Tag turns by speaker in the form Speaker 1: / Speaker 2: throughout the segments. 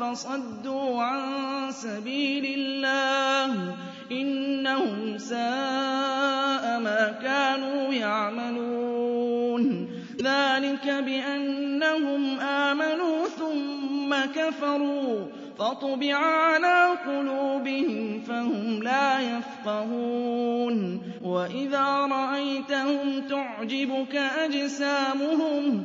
Speaker 1: فصدوا عن سبيل الله إنهم ساء ما كانوا يعملون. ذلك بأنهم آمنوا ثم كفروا فطبع على قلوبهم فهم لا يفقهون. وإذا رأيتهم تعجبك أجسامهم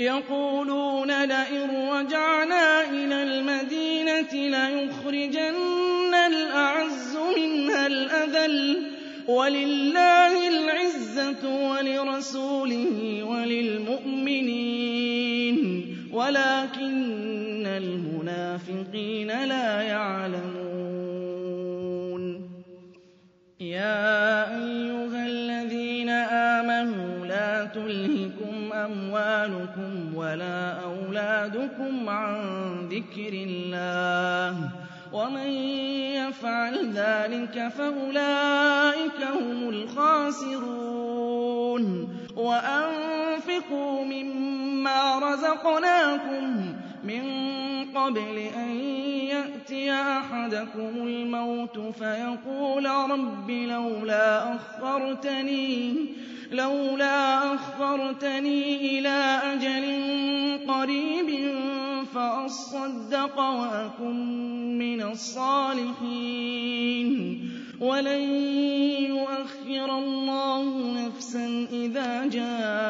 Speaker 1: يقولون لئن رجعنا إلى المدينة ليخرجن الأعز منها الأذل ولله العزة ولرسوله وللمؤمنين. ولكن تلهكم أموالكم ولا أولادكم عن ذكر الله ومن يفعل ذلك فأولئك هم الخاسرون وأنفقوا مما رزقناكم من قبل أن يأتي أحدكم الموت فيقول رب لولا أخرتني لولا أخرتني إلى أجل قريب فأصدق وأكن من الصالحين. ولن يؤخر الله نفسا إذا جاء